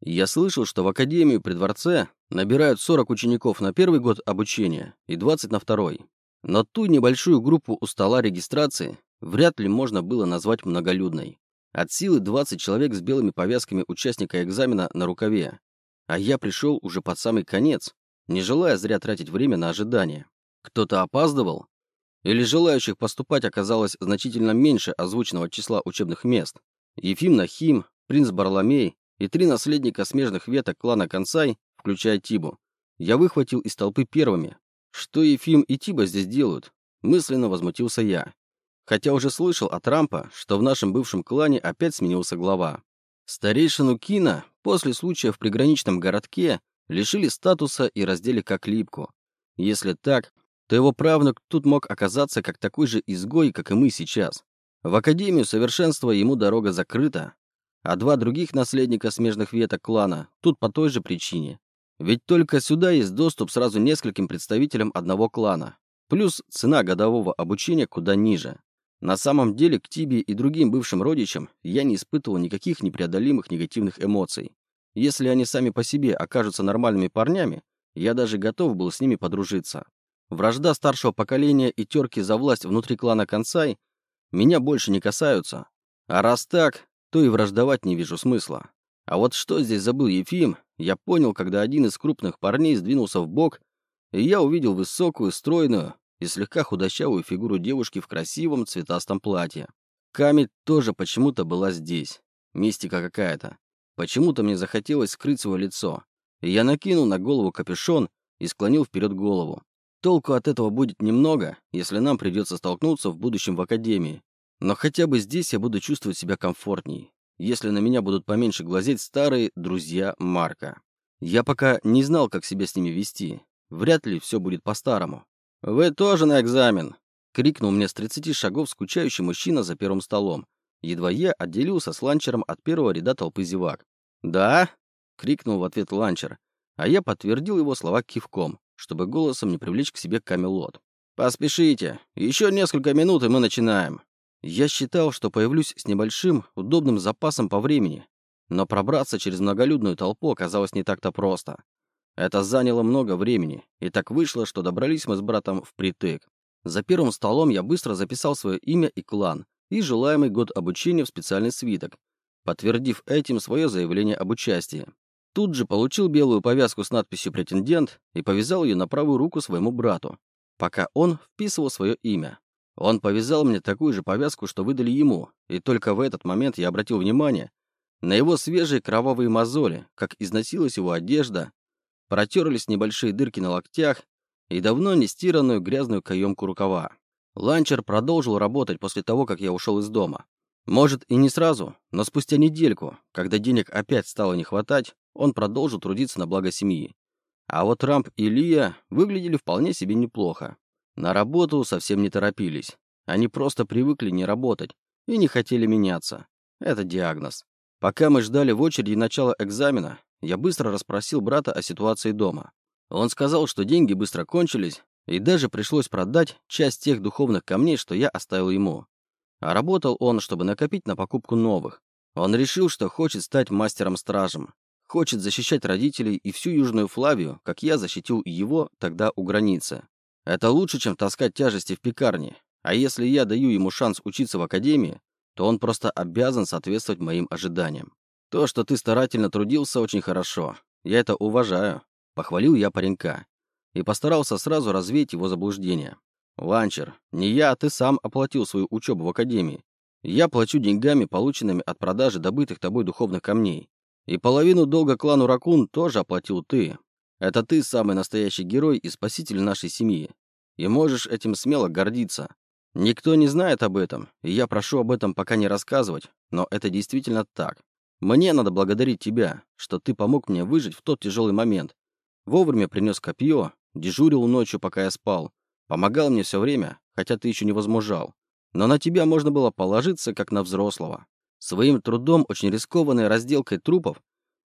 Я слышал, что в Академию при дворце набирают 40 учеников на первый год обучения и 20 на второй. Но ту небольшую группу у стола регистрации вряд ли можно было назвать многолюдной. От силы 20 человек с белыми повязками участника экзамена на рукаве. А я пришел уже под самый конец, не желая зря тратить время на ожидание. Кто-то опаздывал? Или желающих поступать оказалось значительно меньше озвученного числа учебных мест? Ефим Нахим, принц Барломей и три наследника смежных веток клана Консай, включая Тибу, я выхватил из толпы первыми. Что Ефим и Тиба здесь делают? Мысленно возмутился я. Хотя уже слышал от Рампа, что в нашем бывшем клане опять сменился глава. Старейшину Кина после случая в приграничном городке лишили статуса и раздели как липку. Если так, то его правнук тут мог оказаться как такой же изгой, как и мы сейчас. В Академию Совершенства ему дорога закрыта, а два других наследника смежных веток клана тут по той же причине. Ведь только сюда есть доступ сразу нескольким представителям одного клана. Плюс цена годового обучения куда ниже. На самом деле к Тибе и другим бывшим родичам я не испытывал никаких непреодолимых негативных эмоций. Если они сами по себе окажутся нормальными парнями, я даже готов был с ними подружиться. Вражда старшего поколения и терки за власть внутри клана Консай меня больше не касаются. А раз так, то и враждовать не вижу смысла. А вот что здесь забыл Ефим, я понял, когда один из крупных парней сдвинулся в бок, и я увидел высокую, стройную и слегка худощавую фигуру девушки в красивом цветастом платье. Камень тоже почему-то была здесь. Мистика какая-то. Почему-то мне захотелось скрыть свое лицо. И я накинул на голову капюшон и склонил вперед голову. Толку от этого будет немного, если нам придется столкнуться в будущем в академии. Но хотя бы здесь я буду чувствовать себя комфортней, если на меня будут поменьше глазеть старые друзья Марка. Я пока не знал, как себя с ними вести. Вряд ли все будет по-старому. «Вы тоже на экзамен!» — крикнул мне с 30 шагов скучающий мужчина за первым столом. Едва я отделился с ланчером от первого ряда толпы зевак. «Да?» — крикнул в ответ ланчер, а я подтвердил его слова кивком чтобы голосом не привлечь к себе Камелот. «Поспешите. Еще несколько минут, и мы начинаем». Я считал, что появлюсь с небольшим, удобным запасом по времени, но пробраться через многолюдную толпу оказалось не так-то просто. Это заняло много времени, и так вышло, что добрались мы с братом впритык. За первым столом я быстро записал свое имя и клан, и желаемый год обучения в специальный свиток, подтвердив этим свое заявление об участии. Тут же получил белую повязку с надписью «Претендент» и повязал ее на правую руку своему брату, пока он вписывал свое имя. Он повязал мне такую же повязку, что выдали ему, и только в этот момент я обратил внимание на его свежие кровавые мозоли, как износилась его одежда, протерлись небольшие дырки на локтях и давно не стиранную грязную каемку рукава. Ланчер продолжил работать после того, как я ушел из дома. Может, и не сразу, но спустя недельку, когда денег опять стало не хватать, он продолжил трудиться на благо семьи. А вот Рамп и Лия выглядели вполне себе неплохо. На работу совсем не торопились. Они просто привыкли не работать и не хотели меняться. Это диагноз. Пока мы ждали в очереди начала экзамена, я быстро расспросил брата о ситуации дома. Он сказал, что деньги быстро кончились, и даже пришлось продать часть тех духовных камней, что я оставил ему. А работал он, чтобы накопить на покупку новых. Он решил, что хочет стать мастером-стражем. Хочет защищать родителей и всю Южную Флавию, как я защитил его тогда у границы. Это лучше, чем таскать тяжести в пекарне. А если я даю ему шанс учиться в академии, то он просто обязан соответствовать моим ожиданиям. То, что ты старательно трудился, очень хорошо. Я это уважаю. Похвалил я паренька. И постарался сразу развеять его заблуждение. «Ланчер, не я, а ты сам оплатил свою учебу в академии. Я плачу деньгами, полученными от продажи добытых тобой духовных камней. И половину долга клану Ракун тоже оплатил ты. Это ты самый настоящий герой и спаситель нашей семьи. И можешь этим смело гордиться. Никто не знает об этом, и я прошу об этом пока не рассказывать, но это действительно так. Мне надо благодарить тебя, что ты помог мне выжить в тот тяжелый момент. Вовремя принес копье, дежурил ночью, пока я спал, Помогал мне все время, хотя ты еще не возмужал. Но на тебя можно было положиться, как на взрослого. Своим трудом, очень рискованной разделкой трупов,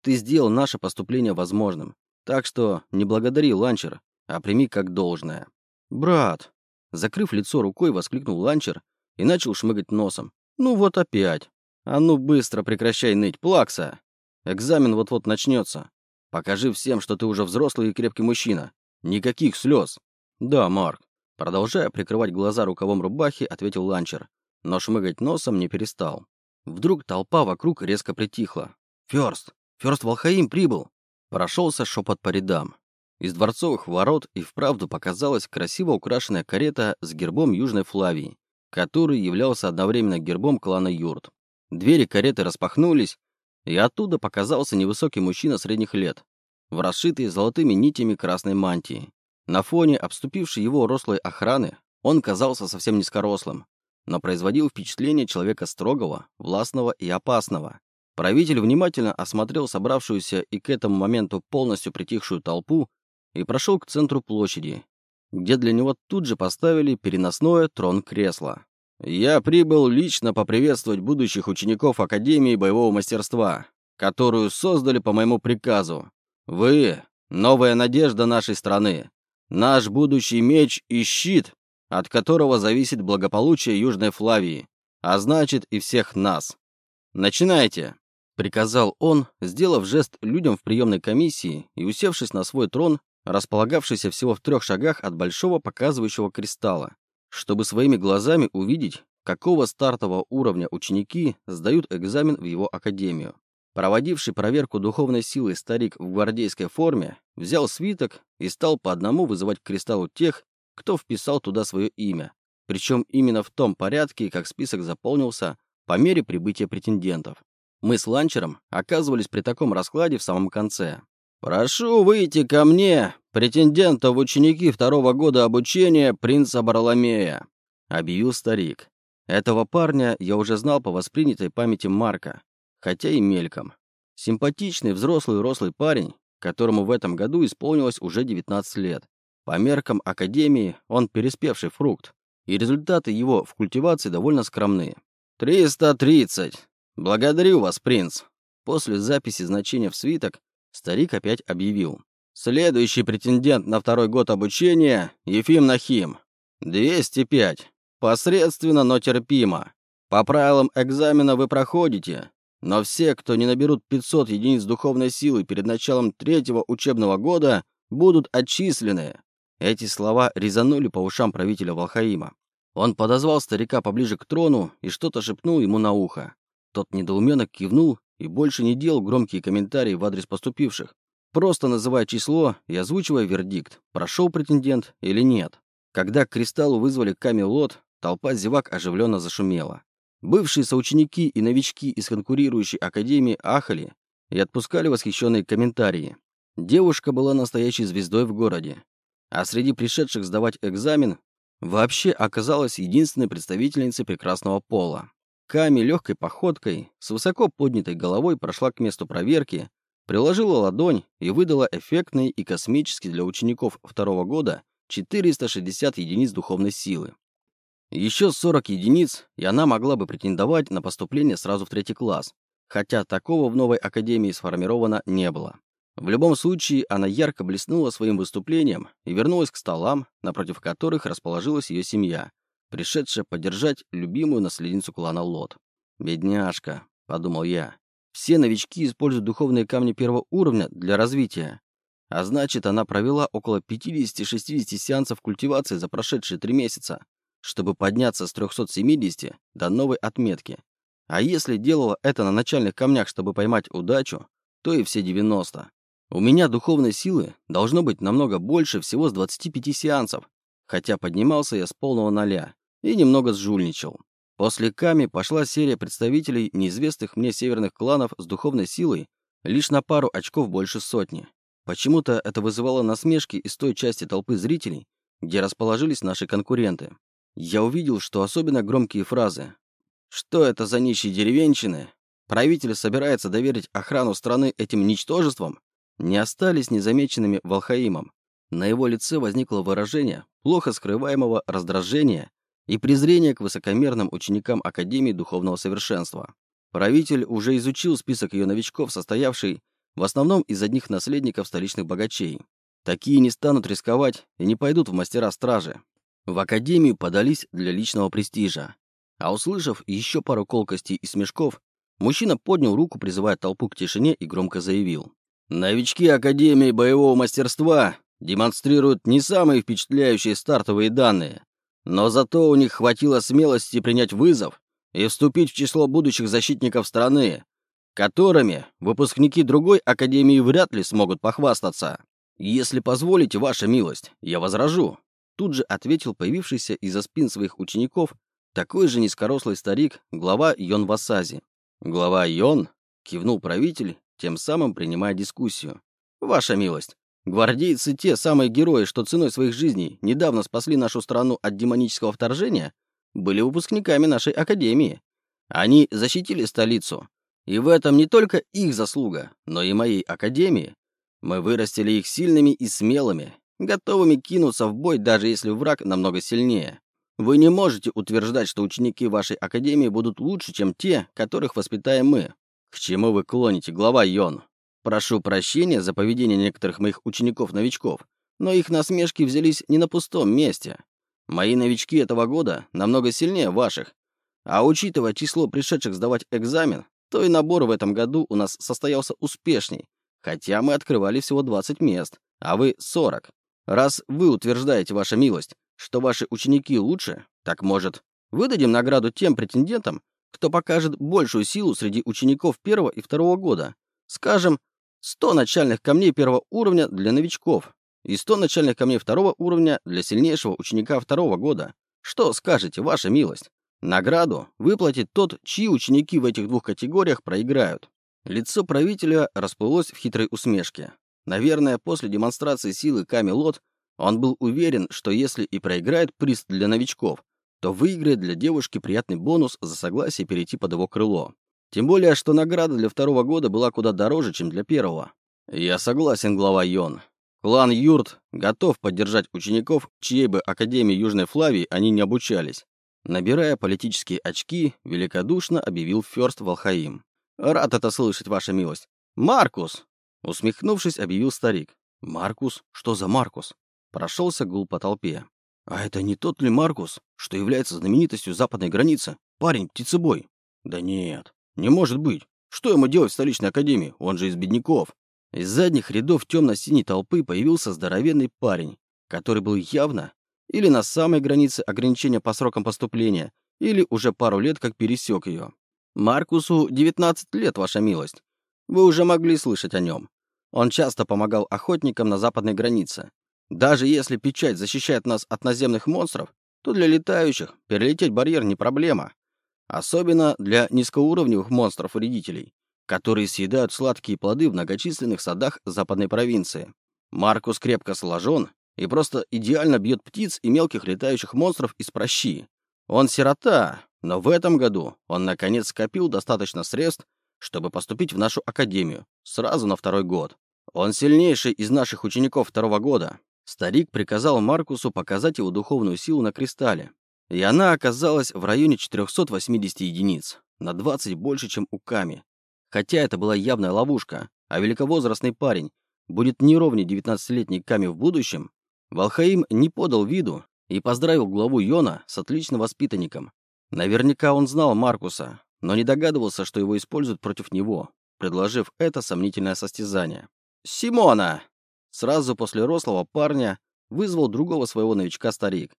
ты сделал наше поступление возможным. Так что не благодари ланчер, а прими как должное. Брат, закрыв лицо рукой, воскликнул ланчер и начал шмыгать носом. Ну вот опять. А ну быстро прекращай ныть, плакса. Экзамен вот-вот начнется. Покажи всем, что ты уже взрослый и крепкий мужчина. Никаких слез. Да, Марк. Продолжая прикрывать глаза рукавом рубахи, ответил ланчер. Но шмыгать носом не перестал. Вдруг толпа вокруг резко притихла. «Фёрст! Фёрст Волхаим прибыл!» Прошелся шепот по рядам. Из дворцовых ворот и вправду показалась красиво украшенная карета с гербом Южной Флавии, который являлся одновременно гербом клана Юрт. Двери кареты распахнулись, и оттуда показался невысокий мужчина средних лет, в расшитой золотыми нитями красной мантии. На фоне обступившей его рослой охраны он казался совсем низкорослым, но производил впечатление человека строгого, властного и опасного. Правитель внимательно осмотрел собравшуюся и к этому моменту полностью притихшую толпу и прошел к центру площади, где для него тут же поставили переносное трон-кресло. «Я прибыл лично поприветствовать будущих учеников Академии боевого мастерства, которую создали по моему приказу. Вы — новая надежда нашей страны, наш будущий меч и щит, от которого зависит благополучие Южной Флавии, а значит и всех нас. Начинайте!» Приказал он, сделав жест людям в приемной комиссии и усевшись на свой трон, располагавшийся всего в трех шагах от большого показывающего кристалла, чтобы своими глазами увидеть, какого стартового уровня ученики сдают экзамен в его академию. Проводивший проверку духовной силы старик в гвардейской форме взял свиток и стал по одному вызывать к кристаллу тех, кто вписал туда свое имя, причем именно в том порядке, как список заполнился по мере прибытия претендентов. Мы с ланчером оказывались при таком раскладе в самом конце. «Прошу выйти ко мне, претендента в ученики второго года обучения принца Бароломея», — объявил старик. Этого парня я уже знал по воспринятой памяти Марка, хотя и мельком. Симпатичный, взрослый, рослый парень, которому в этом году исполнилось уже 19 лет. По меркам Академии он переспевший фрукт, и результаты его в культивации довольно. «Триста тридцать!» «Благодарю вас, принц!» После записи значения в свиток старик опять объявил. «Следующий претендент на второй год обучения — Ефим Нахим. 205. Посредственно, но терпимо. По правилам экзамена вы проходите, но все, кто не наберут 500 единиц духовной силы перед началом третьего учебного года, будут отчислены». Эти слова резанули по ушам правителя Валхаима. Он подозвал старика поближе к трону и что-то шепнул ему на ухо. Тот недоуменно кивнул и больше не делал громкие комментарии в адрес поступивших, просто называя число и озвучивая вердикт, прошел претендент или нет. Когда к кристаллу вызвали камелот, толпа зевак оживленно зашумела. Бывшие соученики и новички из конкурирующей академии ахали и отпускали восхищенные комментарии. Девушка была настоящей звездой в городе, а среди пришедших сдавать экзамен вообще оказалась единственной представительницей прекрасного пола. Ками легкой походкой, с высоко поднятой головой прошла к месту проверки, приложила ладонь и выдала эффектные и космические для учеников второго года 460 единиц духовной силы. Еще 40 единиц, и она могла бы претендовать на поступление сразу в третий класс, хотя такого в новой академии сформировано не было. В любом случае, она ярко блеснула своим выступлением и вернулась к столам, напротив которых расположилась ее семья, пришедшая поддержать любимую наследницу клана Лот. «Бедняжка», — подумал я. «Все новички используют духовные камни первого уровня для развития. А значит, она провела около 50-60 сеансов культивации за прошедшие три месяца, чтобы подняться с 370 до новой отметки. А если делала это на начальных камнях, чтобы поймать удачу, то и все 90. У меня духовной силы должно быть намного больше всего с 25 сеансов, хотя поднимался я с полного ноля и немного сжульничал. После Ками пошла серия представителей неизвестных мне северных кланов с духовной силой лишь на пару очков больше сотни. Почему-то это вызывало насмешки из той части толпы зрителей, где расположились наши конкуренты. Я увидел, что особенно громкие фразы «Что это за нищие деревенщины?» «Правитель собирается доверить охрану страны этим ничтожествам?» не остались незамеченными Волхаимом. На его лице возникло выражение плохо скрываемого раздражения и презрение к высокомерным ученикам Академии Духовного Совершенства. Правитель уже изучил список ее новичков, состоявший в основном из одних наследников столичных богачей. Такие не станут рисковать и не пойдут в мастера стражи. В Академию подались для личного престижа. А услышав еще пару колкостей и смешков, Мужчина поднял руку, призывая толпу к тишине и громко заявил. «Новички Академии боевого мастерства демонстрируют не самые впечатляющие стартовые данные, но зато у них хватило смелости принять вызов и вступить в число будущих защитников страны, которыми выпускники другой Академии вряд ли смогут похвастаться. Если позволите, ваша милость, я возражу». Тут же ответил появившийся из-за спин своих учеников такой же низкорослый старик, глава Йон Васази. «Глава Йон?» — кивнул правитель, тем самым принимая дискуссию. «Ваша милость, гвардейцы те самые герои, что ценой своих жизней недавно спасли нашу страну от демонического вторжения, были выпускниками нашей академии. Они защитили столицу. И в этом не только их заслуга, но и моей академии. Мы вырастили их сильными и смелыми, готовыми кинуться в бой, даже если враг намного сильнее. Вы не можете утверждать, что ученики вашей академии будут лучше, чем те, которых воспитаем мы. К чему вы клоните, глава Йон? Прошу прощения за поведение некоторых моих учеников-новичков, но их насмешки взялись не на пустом месте. Мои новички этого года намного сильнее ваших. А учитывая число пришедших сдавать экзамен, то и набор в этом году у нас состоялся успешней, хотя мы открывали всего 20 мест, а вы 40. Раз вы утверждаете, ваша милость, что ваши ученики лучше, так может, выдадим награду тем претендентам, кто покажет большую силу среди учеников первого и второго года. Скажем, 100 начальных камней первого уровня для новичков и 100 начальных камней второго уровня для сильнейшего ученика второго года. Что скажете, ваша милость? Награду выплатит тот, чьи ученики в этих двух категориях проиграют. Лицо правителя расплылось в хитрой усмешке. Наверное, после демонстрации силы Камелот он был уверен, что если и проиграет приз для новичков, то выиграет для девушки приятный бонус за согласие перейти под его крыло. Тем более, что награда для второго года была куда дороже, чем для первого. Я согласен, глава Йон. Клан Юрт готов поддержать учеников, чьей бы Академии Южной Флавии они не обучались. Набирая политические очки, великодушно объявил Фёрст Волхаим. «Рад это слышать, ваша милость. Маркус!» Усмехнувшись, объявил старик. «Маркус? Что за Маркус?» Прошелся гул по толпе. «А это не тот ли Маркус, что является знаменитостью западной границы? Парень, птицебой?» «Да нет, не может быть. Что ему делать в столичной академии? Он же из бедняков». Из задних рядов темно-синей толпы появился здоровенный парень, который был явно или на самой границе ограничения по срокам поступления, или уже пару лет как пересек ее. Маркусу 19 лет, ваша милость. Вы уже могли слышать о нем. Он часто помогал охотникам на западной границе. Даже если печать защищает нас от наземных монстров, то для летающих перелететь барьер не проблема. Особенно для низкоуровневых монстров-вредителей, которые съедают сладкие плоды в многочисленных садах западной провинции. Маркус крепко сложен и просто идеально бьет птиц и мелких летающих монстров из прощи. Он сирота, но в этом году он наконец скопил достаточно средств, чтобы поступить в нашу академию сразу на второй год. Он сильнейший из наших учеников второго года, Старик приказал Маркусу показать его духовную силу на кристалле, и она оказалась в районе 480 единиц, на 20 больше, чем у Ками. Хотя это была явная ловушка, а великовозрастный парень будет не ровнее 19-летней Ками в будущем, Валхаим не подал виду и поздравил главу Йона с отличным воспитанником. Наверняка он знал Маркуса, но не догадывался, что его используют против него, предложив это сомнительное состязание. «Симона!» Сразу после рослого парня вызвал другого своего новичка старик.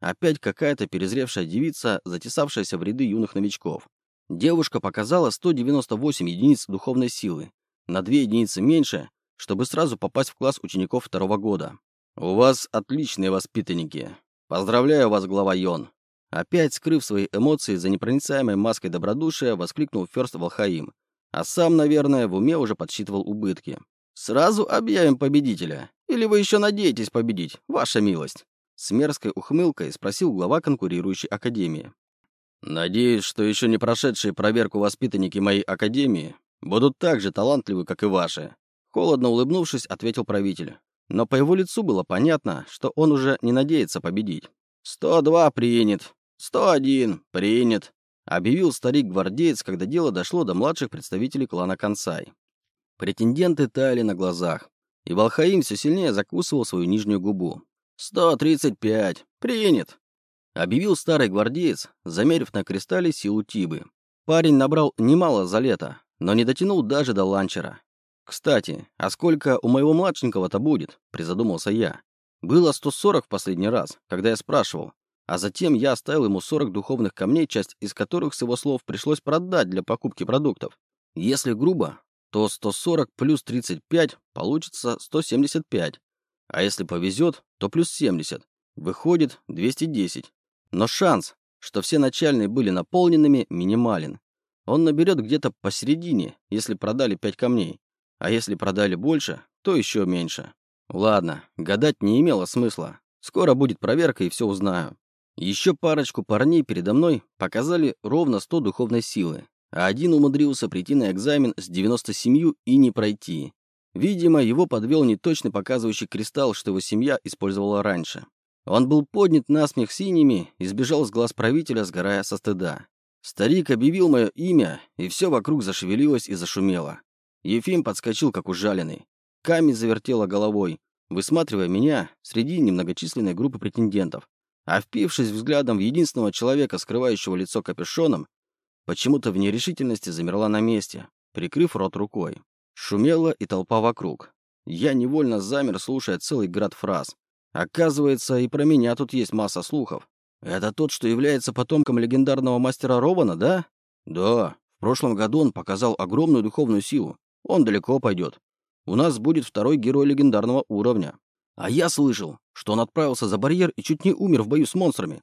Опять какая-то перезревшая девица, затесавшаяся в ряды юных новичков. Девушка показала 198 единиц духовной силы, на 2 единицы меньше, чтобы сразу попасть в класс учеников второго года. «У вас отличные воспитанники. Поздравляю вас, глава Йон!» Опять, скрыв свои эмоции за непроницаемой маской добродушия, воскликнул Ферст Волхаим, а сам, наверное, в уме уже подсчитывал убытки. Сразу объявим победителя. Или вы еще надеетесь победить, ваша милость?» С мерзкой ухмылкой спросил глава конкурирующей академии. «Надеюсь, что еще не прошедшие проверку воспитанники моей академии будут так же талантливы, как и ваши». Холодно улыбнувшись, ответил правитель. Но по его лицу было понятно, что он уже не надеется победить. «Сто два принят. Сто один принят», — объявил старик-гвардеец, когда дело дошло до младших представителей клана Консай. Претенденты таяли на глазах, и Волхаим все сильнее закусывал свою нижнюю губу. «Сто тридцать пять! Принят!» Объявил старый гвардеец, замерив на кристалле силу Тибы. Парень набрал немало за лето, но не дотянул даже до ланчера. «Кстати, а сколько у моего младшенького-то будет?» – призадумался я. Было 140 в последний раз, когда я спрашивал, а затем я оставил ему 40 духовных камней, часть из которых, с его слов, пришлось продать для покупки продуктов. Если грубо, то 140 плюс 35 получится 175, а если повезет, то плюс 70. Выходит 210. Но шанс, что все начальные были наполненными, минимален. Он наберет где-то посередине, если продали 5 камней. А если продали больше, то еще меньше. Ладно, гадать не имело смысла. Скоро будет проверка и все узнаю. Еще парочку парней передо мной показали ровно 100 духовной силы, а один умудрился прийти на экзамен с 97 и не пройти. Видимо, его подвел неточный показывающий кристалл, что его семья использовала раньше. Он был поднят насмех синими и сбежал с глаз правителя, сгорая со стыда. Старик объявил мое имя, и все вокруг зашевелилось и зашумело. Ефим подскочил, как ужаленный. Ками завертела головой, высматривая меня среди немногочисленной группы претендентов. А впившись взглядом в единственного человека, скрывающего лицо капюшоном, почему-то в нерешительности замерла на месте, прикрыв рот рукой. Шумела и толпа вокруг. Я невольно замер, слушая целый град фраз. Оказывается, и про меня тут есть масса слухов. Это тот, что является потомком легендарного мастера Рована, да? Да. В прошлом году он показал огромную духовную силу. Он далеко пойдет. У нас будет второй герой легендарного уровня. А я слышал, что он отправился за барьер и чуть не умер в бою с монстрами.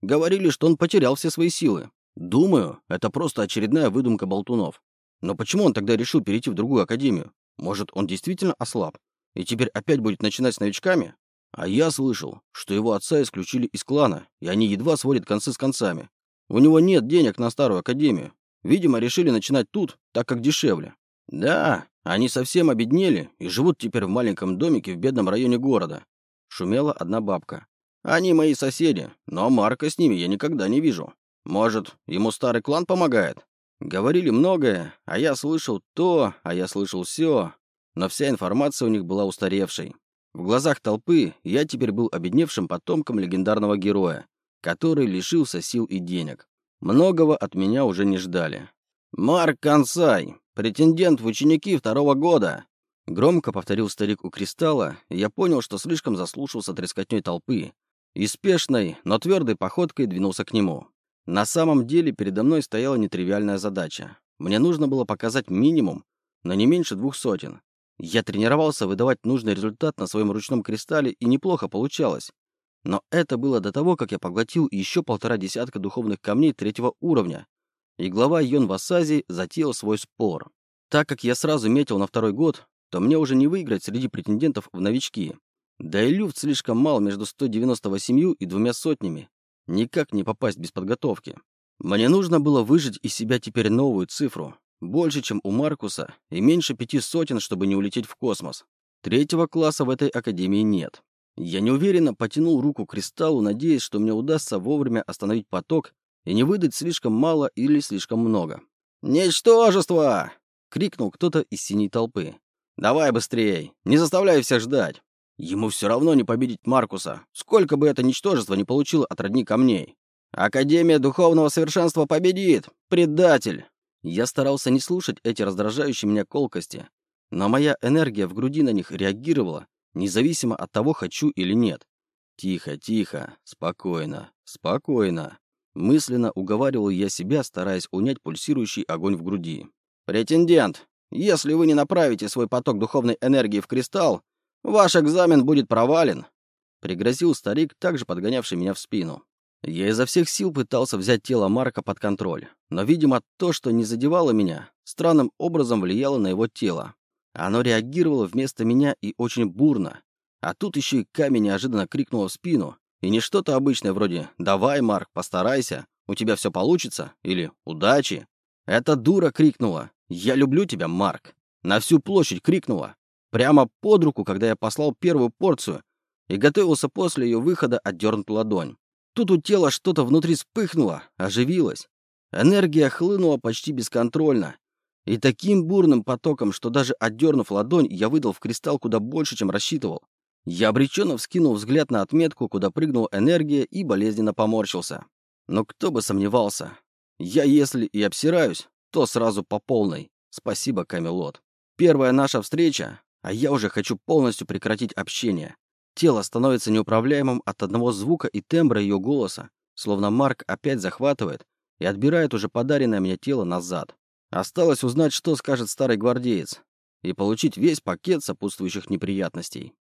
Говорили, что он потерял все свои силы. Думаю, это просто очередная выдумка болтунов. Но почему он тогда решил перейти в другую академию? Может, он действительно ослаб? И теперь опять будет начинать с новичками? А я слышал, что его отца исключили из клана, и они едва сводят концы с концами. У него нет денег на старую академию. Видимо, решили начинать тут, так как дешевле. Да, они совсем обеднели и живут теперь в маленьком домике в бедном районе города. Шумела одна бабка. Они мои соседи, но Марка с ними я никогда не вижу. Может, ему старый клан помогает? Говорили многое, а я слышал то, а я слышал все, но вся информация у них была устаревшей. В глазах толпы я теперь был обедневшим потомком легендарного героя, который лишился сил и денег. Многого от меня уже не ждали. «Марк Консай, претендент в ученики второго года!» Громко повторил старик у кристалла, и я понял, что слишком заслушался трескотней толпы, и спешной, но твердой походкой двинулся к нему. На самом деле передо мной стояла нетривиальная задача. Мне нужно было показать минимум, но не меньше двух сотен. Я тренировался выдавать нужный результат на своем ручном кристалле, и неплохо получалось. Но это было до того, как я поглотил еще полтора десятка духовных камней третьего уровня, и глава Йон Васази затеял свой спор. Так как я сразу метил на второй год, то мне уже не выиграть среди претендентов в новички. Да и люфт слишком мал между 198 и двумя сотнями. Никак не попасть без подготовки. Мне нужно было выжить из себя теперь новую цифру. Больше, чем у Маркуса, и меньше пяти сотен, чтобы не улететь в космос. Третьего класса в этой академии нет. Я неуверенно потянул руку к кристаллу, надеясь, что мне удастся вовремя остановить поток и не выдать слишком мало или слишком много. «Ничтожество!» — крикнул кто-то из синей толпы. «Давай быстрее! Не заставляй всех ждать! Ему все равно не победить Маркуса, сколько бы это ничтожество не получило от родни камней. Академия Духовного Совершенства победит! Предатель!» Я старался не слушать эти раздражающие меня колкости, но моя энергия в груди на них реагировала, независимо от того, хочу или нет. Тихо, тихо, спокойно, спокойно. Мысленно уговаривал я себя, стараясь унять пульсирующий огонь в груди. «Претендент, если вы не направите свой поток духовной энергии в кристалл, ваш экзамен будет провален», — пригрозил старик, также подгонявший меня в спину. Я изо всех сил пытался взять тело Марка под контроль, но, видимо, то, что не задевало меня, странным образом влияло на его тело. Оно реагировало вместо меня и очень бурно. А тут еще и камень неожиданно крикнуло в спину, и не что-то обычное вроде «давай, Марк, постарайся, у тебя все получится» или «удачи». Эта дура крикнула «я люблю тебя, Марк». На всю площадь крикнула. Прямо под руку, когда я послал первую порцию и готовился после ее выхода отдернуть ладонь. Тут у тела что-то внутри вспыхнуло, оживилось. Энергия хлынула почти бесконтрольно. И таким бурным потоком, что даже отдернув ладонь, я выдал в кристалл куда больше, чем рассчитывал. Я обреченно вскинул взгляд на отметку, куда прыгнула энергия и болезненно поморщился. Но кто бы сомневался. Я если и обсираюсь, то сразу по полной. Спасибо, Камелот. Первая наша встреча, а я уже хочу полностью прекратить общение. Тело становится неуправляемым от одного звука и тембра ее голоса, словно Марк опять захватывает и отбирает уже подаренное мне тело назад. Осталось узнать, что скажет старый гвардеец, и получить весь пакет сопутствующих неприятностей.